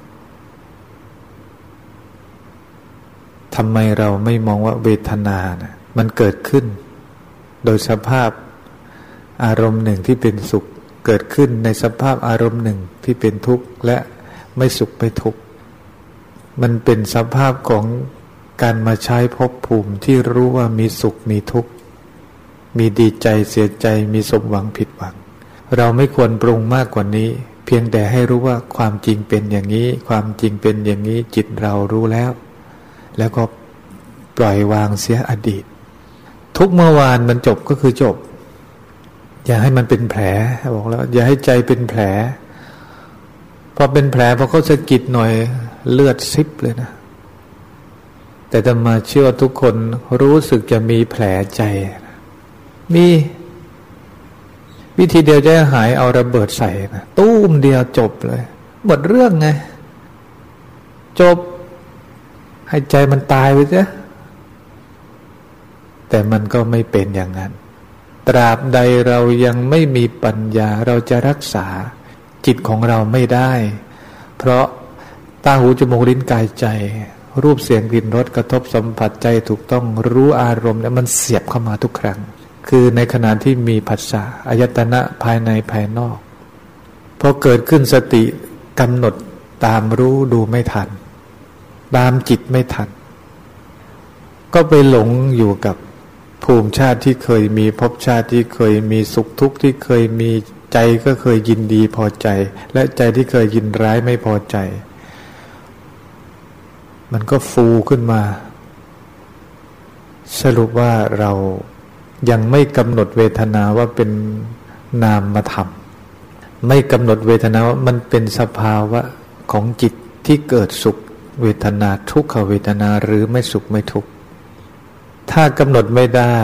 ทำไมเราไม่มองว่าเวทนานะมันเกิดขึ้น โดยสภาพอารมณ์หนึ่งที่เป็นสุข เกิดขึ้นในสภาพอารมณ์หนึ่งที่เป็นทุกข์และไม่สุขไม่ทุกข์มันเป็นสภาพของการมาใช้ภพภูมิที่รู้ว่ามีสุขมีทุกข์มีดีใจเสียใจมีสมหวังผิดหวัง เราไม่ควรปรุงมากกว่านี้ เพียงแต่ให้รู้ว่าความจริงเป็นอย่างนี้ ความจริงเป็นอย่างนี้จิตเรารู้แล้ว แล้วก็ปล่อยวางเสียอดีต ทุกเมื่อวานมันจบก็คือจบ อย่าให้มันเป็นแผลบอกแล้ว อย่าให้ใจเป็นแผลพอเป็นแผลพอเขาสะกิดหน่อยเลือดซิบเลยนะ แต่จะมาเชื่อทุกคนรู้สึกจะมีแผลใจ มี วิธีเดียวจะหายเอาระเบิดใส่นะตู้มเดียวจบเลย หมดเรื่องไง จบ ให้ใจมันตายไปจ้ะแต่มันก็ไม่เป็นอย่างนั้น ตราบใดเรายังไม่มีปัญญาเราจะรักษาจิตของเราไม่ได้ เพราะตาหูจมูกลิ้นกายใจ รูปเสียงกลิ่นรสกระทบสัมผัสใจถูกต้องรู้อารมณ์เนี่ยมันเสียบเข้ามาทุกครั้ง คือในขณะที่มีผัสสะอายตนะภายในภายนอกพอเกิดขึ้นสติกำหนดตามรู้ดูไม่ทัน ตามจิตไม่ทัน ก็ไปหลงอยู่กับภูมิชาติที่เคยมีภพชาติที่เคยมีสุขทุกข์ที่เคยมีใจก็เคยยินดีพอใจ และใจที่เคยยินร้ายไม่พอใจ มันก็ฟูขึ้นมา สรุปว่าเรา ยังไม่กำหนดเวทนาว่าเป็นนามธรรม ไม่กำหนดเวทนาว่ามันเป็นสภาวะของจิตที่เกิดสุขเวทนาทุกขเวทนาหรือไม่สุขไม่ทุกข์ถ้ากำหนดไม่ได้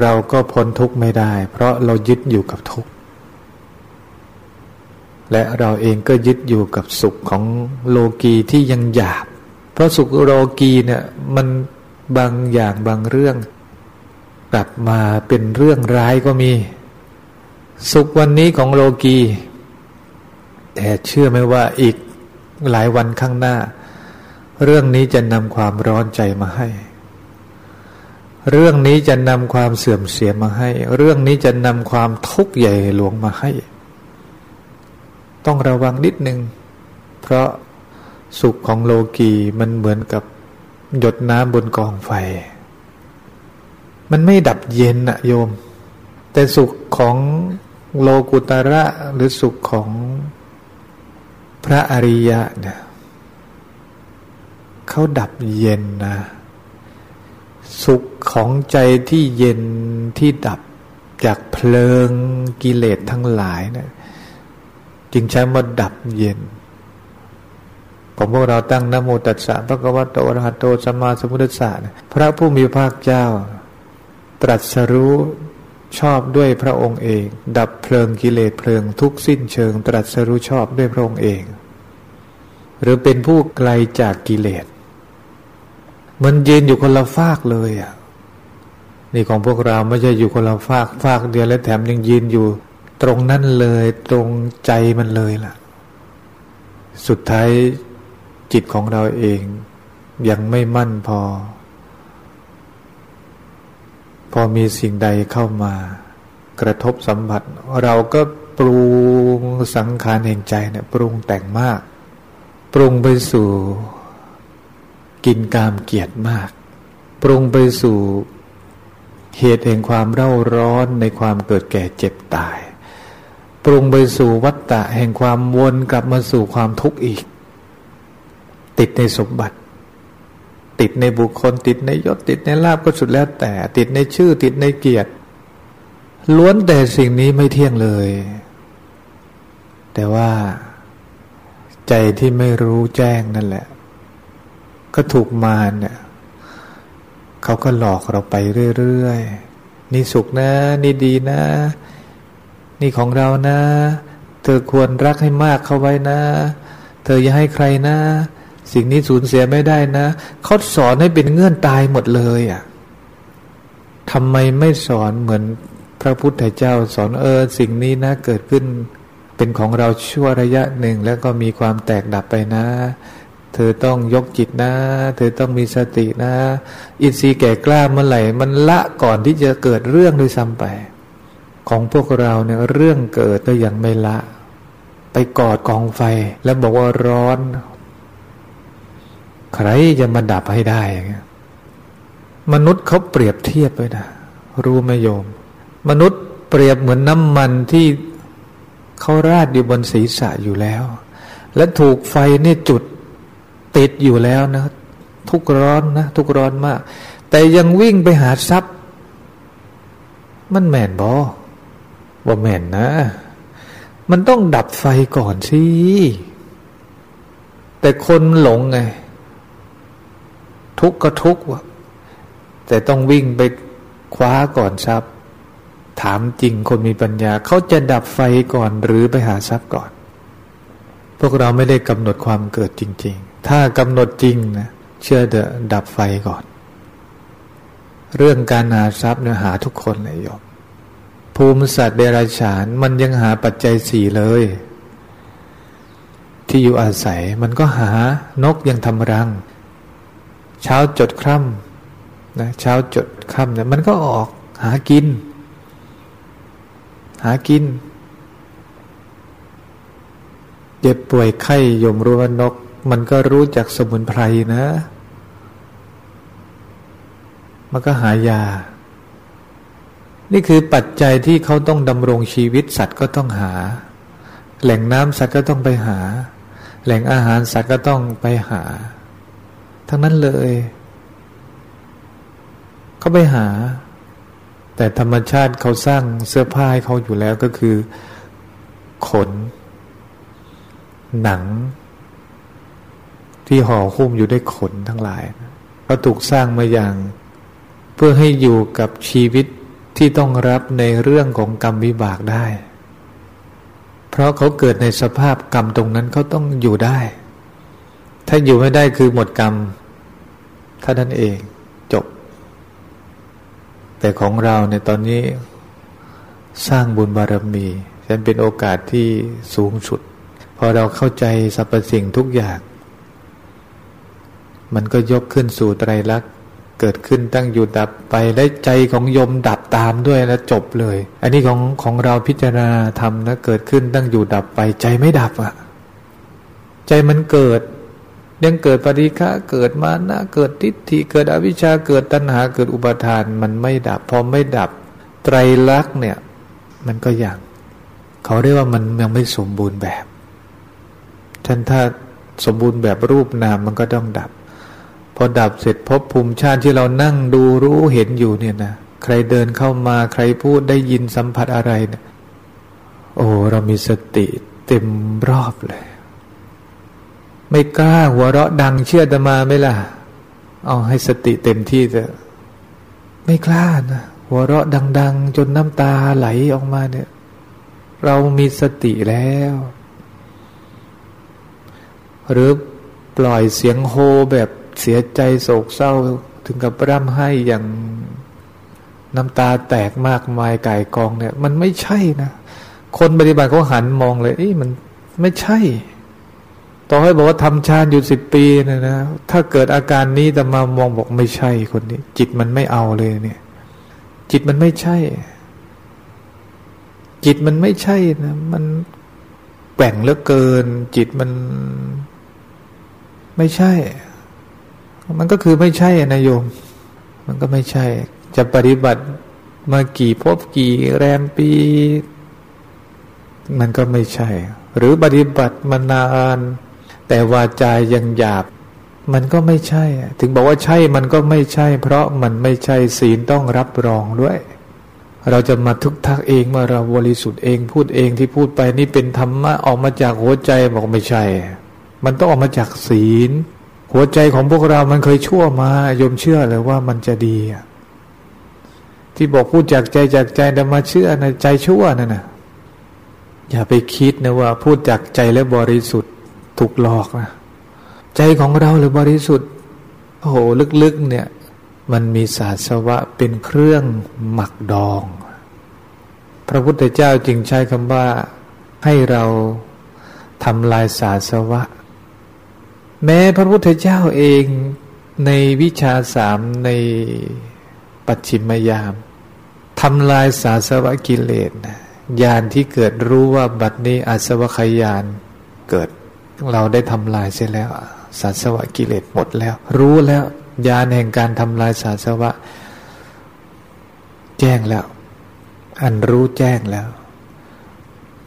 เราก็พ้นทุกข์ไม่ได้ เพราะเรายึดอยู่กับทุกข์และเราเองก็ยึดอยู่กับสุขของโลกีที่ยังหยาบ เพราะสุขโลกีเนี่ยมัน บางอย่างบางเรื่อง กลับมาเป็นเรื่องร้ายก็มี สุขวันนี้ของโลกี แต่เชื่อไหมว่าอีกหลายวันข้างหน้า เรื่องนี้จะนำความร้อนใจมาให้ เรื่องนี้จะนำความเสื่อมเสียมาให้ เรื่องนี้จะนำความทุกข์ใหญ่หลวงมาให้ ต้องระวังนิดนึง เพราะสุขของโลกีมันเหมือนกับ หยดน้ำบนกองไฟ มันไม่ดับเย็นอะโยม แต่สุขของโลกุตระหรือสุขของพระอริยะเนี่ยเขาดับเย็นนะสุขของใจที่เย็นที่ดับจากเพลิงกิเลสทั้งหลายเนะี่ยจึงใช้มาดับเย็น ผมพวกเราตั้งนโมตัสสะพระกวาโตอรหัตโตสัมมาสัมพุทธัสสะพระผู้มีภาคเจ้า ตรัสรู้ชอบด้วยพระองค์เอง ดับเพลิงกิเลสเพลิงทุกสิ้นเชิง ตรัสรู้ชอบด้วยพระองค์เอง หรือเป็นผู้ไกลจากกิเลสมันยืนอยู่คนละฟากเลยอะนี่ของพวกเราไม่ใช่อยู่คนละฟากฟากเดียวและแถมยังยืนอยู่ ตรงนั้นเลย ตรงใจมันเลยล่ะ สุดท้าย จิตของเราเองยังไม่มั่นพอ พอมีสิ่งใดเข้ามากระทบสัมผัส เราก็ปรุงสังขารแห่งใจเนี่ยปรุงแต่งมาก ปรุงไปสู่กินกามเกียรติมาก ปรุงไปสู่เหตุแห่งความเร่าร้อนในความเกิดแก่เจ็บตาย ปรุงไปสู่วัฏฏะแห่งความวนกลับมาสู่ความทุกข์อีก ติดในสมบัติ ติดในบุคคล ติดในยศติดในลาบก็สุดแล้วแต่ ติดในชื่อติดในเกียรติ ล้วนแต่สิ่งนี้ไม่เที่ยงเลย แต่ว่าใจที่ไม่รู้แจ้งนั่นแหละ ก็ถูกมารเนี่ยเขาก็หลอกเราไปเรื่อยๆ นี่สุขนะ นี่ดีนะ นี่ของเรานะ เธอควรรักให้มากเข้าไว้นะ เธออย่าให้ใครนะ สิ่งนี้สูญเสียไม่ได้นะเขาสอนให้เป็นเงื่อนตายหมดเลยอะทำไมไม่สอนเหมือนพระพุทธเจ้าสอนเออ สิ่งนี้นะเกิดขึ้น เป็นของเราชั่วระยะหนึ่งแล้วก็มีความแตกดับไปนะ เธอต้องยกจิตนะ เธอต้องมีสตินะ อินทรีย์แก่กล้าเมื่อไหร่ มันละก่อนที่จะเกิดเรื่องด้วยซ้ำไป ของพวกเราเนี่ยเรื่องเกิดก็ยังไม่ละ ไปกอดกองไฟ แล้วบอกว่าร้อน ใครจะมาดับให้ได้อย่างเงี้ยมนุษย์เขาเปรียบเทียบไปนะรู้ไหมโยม มนุษย์เปรียบเหมือนน้ำมันที่เขาราดอยู่บนศีรษะอยู่แล้ว และถูกไฟนี่จุดติดอยู่แล้วนะ ทุกร้อนนะ ทุกร้อนมาก แต่ยังวิ่งไปหาทรัพย์ มันแม่นบอว่าแม่นนะ มันต้องดับไฟก่อนสิแต่คนหลงไง ทุกข์ก็ทุกข์วะแต่ต้องวิ่งไปคว้าก่อนทรัพย์ ถามจริงคนมีปัญญาเขาจะดับไฟก่อนหรือไปหาทรัพย์ก่อน พวกเราไม่ได้กำหนดความเกิดจริง ๆ ถ้ากำหนดจริงนะเชื่อเดดับไฟก่อน เรื่องการหาทรัพย์เนี่ยหาทุกคนเลยโยมภูมิสัตว์เดรัจฉานมันยังหาปัจจัยสี่เลย ที่อยู่อาศัยมันก็หานกยังทำรัง เช้าจดคร่ำนะเช้าจดค่ำเนี่ยมันก็ออกหากิน หากิน เจ็บป่วยไข้ยมรู้ว่านก มันก็รู้จักสมุนไพรนะ มันก็หายา นี่คือปัจจัยที่เขาต้องดำรงชีวิตสัตว์ก็ต้องหา แหล่งน้ำสัตว์ก็ต้องไปหา แหล่งอาหารสัตว์ก็ต้องไปหา ทั้งนั้นเลย เขาไปหา แต่ธรรมชาติเขาสร้างเสื้อผ้าให้เขาอยู่แล้วก็คือ ขน หนัง ที่ห่อหุ้มอยู่ด้วยขนทั้งหลายเขาถูกสร้างมาอย่าง เพื่อให้อยู่กับชีวิตที่ต้องรับในเรื่องของกรรมวิบากได้ เพราะเขาเกิดในสภาพกรรมตรงนั้นเขาต้องอยู่ได้ ถ้าอยู่ไม่ได้คือหมดกรรม ท่านั้นเองจบ แต่ของเราในตอนนี้สร้างบุญบารมีฉันเป็นโอกาสที่สูงสุด พอเราเข้าใจสรรพสิ่งทุกอย่าง มันก็ยกขึ้นสู่ไตรลักษณ์เกิดขึ้นตั้งอยู่ดับไปและใจของยมดับตามด้วยแล้วจบเลย อันนี้ของของเราพิจารณาทำนะเกิดขึ้นตั้งอยู่ดับไปใจไม่ดับอะ่ะ ใจมันเกิด ยังเกิดปฏิฆะเกิดมานะ เกิดทิฏฐิเกิดอวิชชาเกิดตัณหาเกิดอุปาทานมันไม่ดับ พอไม่ดับไตรลักษณ์เนี่ย มันก็อย่างเขาเรียกว่ามันยังไม่สมบูรณ์แบบท่านถ้าสมบูรณ์แบบรูปนามมันก็ต้องดับ พอดับเสร็จพบภูมิชาติที่เรานั่งดูรู้เห็นอยู่เนี่ยนะใครเดินเข้ามาใครพูดได้ยินสัมผัสอะไรเนี่ยโอ้เรามีสติเต็มรอบเลย ไม่กล้าหัวเราะดังเชื่อตมาไหมล่ะ เอาให้สติเต็มที่เถอะไม่กล้านะหัวเราะดัง ๆ จนน้ำตาไหลออกมาเนี่ย เรามีสติแล้ว หรือปล่อยเสียงโฮแบบเสียใจโศกเศร้าถึงกับร่ำให้อย่างน้ำตาแตกมากมายไก่กองเนี่ย มันไม่ใช่นะ คนปฏิบัติเขาหันมองเลยเอ้ยมันไม่ใช่ ต่อให้บอกว่าทำฌานอยู่สิบปีนะนะถ้าเกิดอาการนี้แต่มามองบอกไม่ใช่คนนี้ จิตมันไม่เอาเลยเนี่ย จิตมันไม่ใช่ จิตมันไม่ใช่นะมันแกว่งเหลือเกิน จิตมันไม่ใช่ มันก็คือไม่ใช่นะโยม มันก็ไม่ใช่ จะปฏิบัติมากี่พบกี่แรมปี มันก็ไม่ใช่ หรือปฏิบัติมานาน แต่วาจายังหยาบ มันก็ไม่ใช่ ถึงบอกว่าใช่มันก็ไม่ใช่ เพราะมันไม่ใช่ศีลต้องรับรองด้วย เราจะมาทุกทักเองมาเราบริสุทธิ์เองพูดเองที่พูดไปนี่เป็นธรรมะออกมาจากหัวใจบอกไม่ใช่ มันต้องออกมาจากศีล หัวใจของพวกเรามันเคยชั่วมายมเชื่อเลยว่ามันจะดีที่บอกพูดจากใจจากใจแต่มาเชื่อในใจชั่วนั่นนะอย่าไปคิดนะว่าพูดจากใจแล้วบริสุทธิ์ ถูกหลอกนะใจของเราหรือบริสุทธิ์โอ้โหลึกๆเนี่ย มันมีศาสวะเป็นเครื่องหมักดอง พระพุทธเจ้าจึงใช้คำว่าให้เราทำลายศาสวะ แม้พระพุทธเจ้าเองในวิชาสามในปัจฉิมยามทำลายศาสวะกิเลสญาณที่เกิดรู้ว่าบัดนี้อาสวะขยานเกิด เราได้ทำลายเสียแล้วสาสวะกิเลสหมดแล้ว รู้แล้วญาณแห่งการทำลายสาสวะ แจ้งแล้ว อันรู้แจ้งแล้ว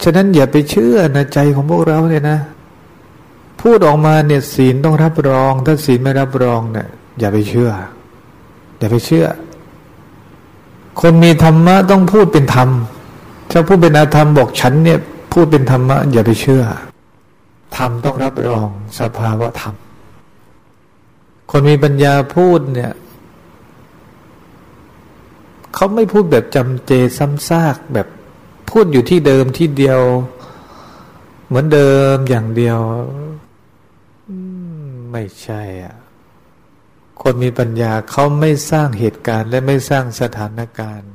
ฉะนั้นอย่าไปเชื่อนะใจของพวกเราเนี่ยนะ พูดออกมาเนี่ยศีลต้องรับรอง ถ้าศีลไม่รับรองเนี่ยอย่าไปเชื่อ อย่าไปเชื่อ คนมีธรรมะต้องพูดเป็นธรรมถ้าพูดเป็นอาธรรมบอกฉันเนี่ย พูดเป็นธรรมะอย่าไปเชื่อ ธรรมต้องรับรองสภาวะธรรม คนมีปัญญาพูดเนี่ยเขาไม่พูดแบบจำเจซ้ำซากแบบพูดอยู่ที่เดิมที่เดียว เหมือนเดิมอย่างเดียวไม่ใช่อะคนมีปัญญาเขาไม่สร้างเหตุการณ์ และไม่สร้างสถานการณ์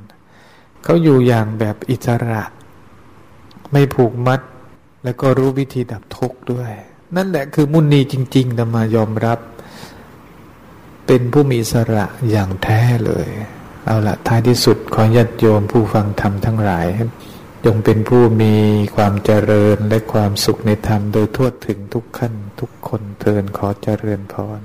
เขาอยู่อย่างแบบอิสระ ไม่ผูกมัด แล้วก็รู้วิธีดับทุกข์ด้วย นั่นแหละคือมุนีจริงๆนำมายอมรับ เป็นผู้มีสระอย่างแท้เลย เอาละท้ายที่สุดขอญาติโยมผู้ฟังธรรมทั้งหลายจงเป็นผู้มีความเจริญและความสุขในธรรมโดยทั่วถึงทุกขั้นทุกคนเทินขอเจริญพร